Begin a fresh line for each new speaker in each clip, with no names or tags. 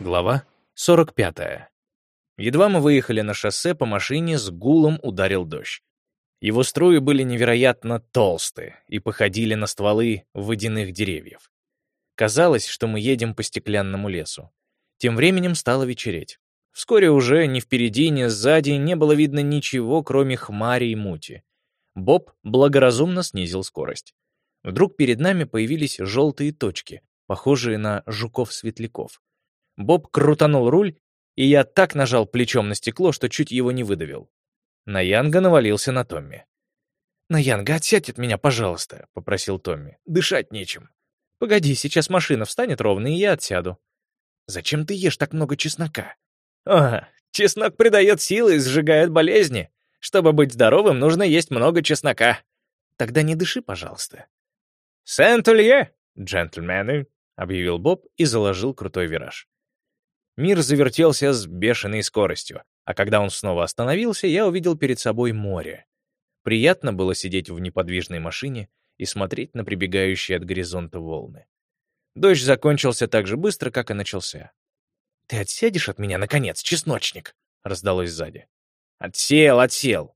Глава 45. Едва мы выехали на шоссе, по машине с гулом ударил дождь. Его струи были невероятно толстые и походили на стволы водяных деревьев. Казалось, что мы едем по стеклянному лесу. Тем временем стало вечереть. Вскоре уже ни впереди, ни сзади не было видно ничего, кроме хмари и мути. Боб благоразумно снизил скорость. Вдруг перед нами появились желтые точки, похожие на жуков-светляков. Боб крутанул руль, и я так нажал плечом на стекло, что чуть его не выдавил. Наянга навалился на Томми. «Наянга, отсядь от меня, пожалуйста», — попросил Томми. «Дышать нечем». «Погоди, сейчас машина встанет ровно, и я отсяду». «Зачем ты ешь так много чеснока?» «Ага, чеснок придает силы и сжигает болезни. Чтобы быть здоровым, нужно есть много чеснока». «Тогда не дыши, пожалуйста». «Сент-Улье, джентльмены», — объявил Боб и заложил крутой вираж. Мир завертелся с бешеной скоростью, а когда он снова остановился, я увидел перед собой море. Приятно было сидеть в неподвижной машине и смотреть на прибегающие от горизонта волны. Дождь закончился так же быстро, как и начался. «Ты отсядешь от меня, наконец, чесночник?» — раздалось сзади. «Отсел, отсел!»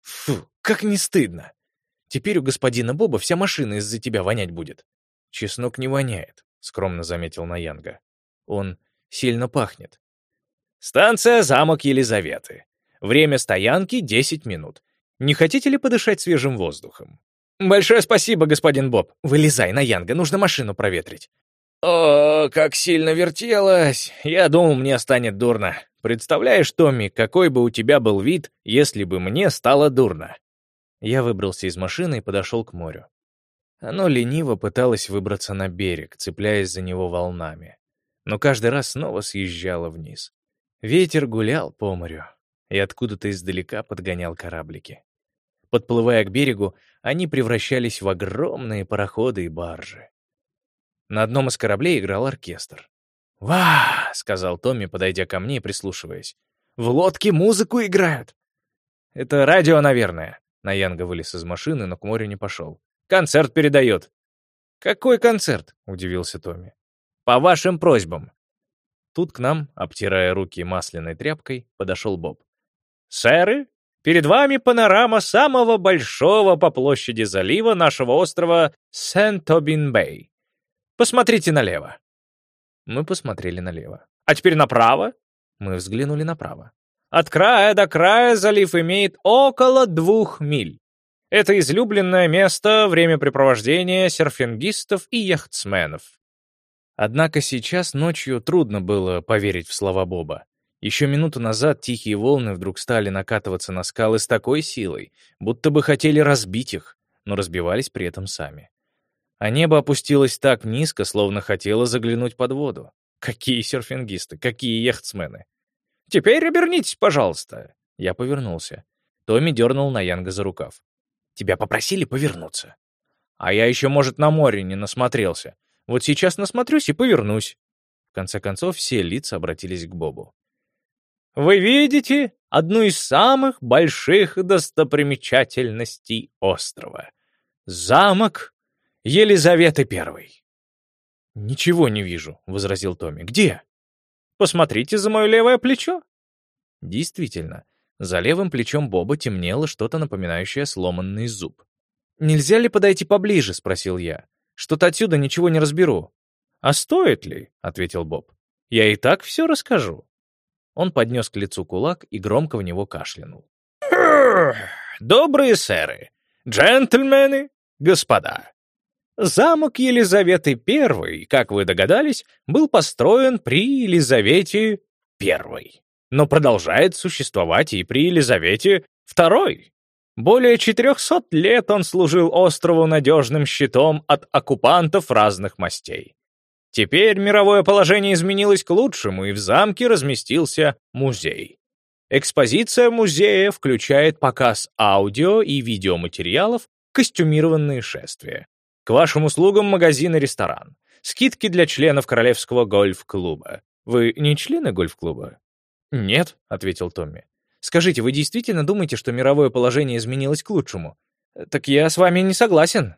«Фу, как не стыдно! Теперь у господина Боба вся машина из-за тебя вонять будет». «Чеснок не воняет», — скромно заметил Наянга. «Он Сильно пахнет. Станция «Замок Елизаветы». Время стоянки — 10 минут. Не хотите ли подышать свежим воздухом? Большое спасибо, господин Боб. Вылезай на Янга, нужно машину проветрить. О, как сильно вертелось. Я думал, мне станет дурно. Представляешь, Томми, какой бы у тебя был вид, если бы мне стало дурно? Я выбрался из машины и подошел к морю. Оно лениво пыталось выбраться на берег, цепляясь за него волнами но каждый раз снова съезжала вниз. Ветер гулял по морю и откуда-то издалека подгонял кораблики. Подплывая к берегу, они превращались в огромные пароходы и баржи. На одном из кораблей играл оркестр. «Ва!» — сказал Томми, подойдя ко мне и прислушиваясь. «В лодке музыку играют!» «Это радио, наверное». Наянга вылез из машины, но к морю не пошел. «Концерт передает». «Какой концерт?» — удивился Томми. По вашим просьбам». Тут к нам, обтирая руки масляной тряпкой, подошел Боб. «Сэры, перед вами панорама самого большого по площади залива нашего острова Сент-Обин-Бэй. Посмотрите налево». Мы посмотрели налево. «А теперь направо?» Мы взглянули направо. От края до края залив имеет около двух миль. Это излюбленное место времяпрепровождения серфингистов и яхтсменов. Однако сейчас ночью трудно было поверить в слова Боба. Еще минуту назад тихие волны вдруг стали накатываться на скалы с такой силой, будто бы хотели разбить их, но разбивались при этом сами. А небо опустилось так низко, словно хотело заглянуть под воду. Какие серфингисты, какие яхтсмены. «Теперь обернитесь, пожалуйста!» Я повернулся. Томми дернул Наянга за рукав. «Тебя попросили повернуться». «А я еще, может, на море не насмотрелся. Вот сейчас насмотрюсь и повернусь». В конце концов, все лица обратились к Бобу. «Вы видите одну из самых больших достопримечательностей острова. Замок Елизаветы Первой». «Ничего не вижу», — возразил Томми. «Где?» «Посмотрите за мое левое плечо». Действительно, за левым плечом Боба темнело что-то напоминающее сломанный зуб. «Нельзя ли подойти поближе?» — спросил я. Что-то отсюда ничего не разберу». «А стоит ли?» — ответил Боб. «Я и так все расскажу». Он поднес к лицу кулак и громко в него кашлянул. «Добрые сэры, джентльмены, господа! Замок Елизаветы I, как вы догадались, был построен при Елизавете I, но продолжает существовать и при Елизавете II. Более 400 лет он служил острову надежным щитом от оккупантов разных мастей. Теперь мировое положение изменилось к лучшему, и в замке разместился музей. Экспозиция музея включает показ аудио и видеоматериалов, костюмированные шествия. К вашим услугам магазин и ресторан. Скидки для членов Королевского гольф-клуба. Вы не члены гольф-клуба? «Нет», — ответил Томми. Скажите, вы действительно думаете, что мировое положение изменилось к лучшему? Так я с вами не согласен.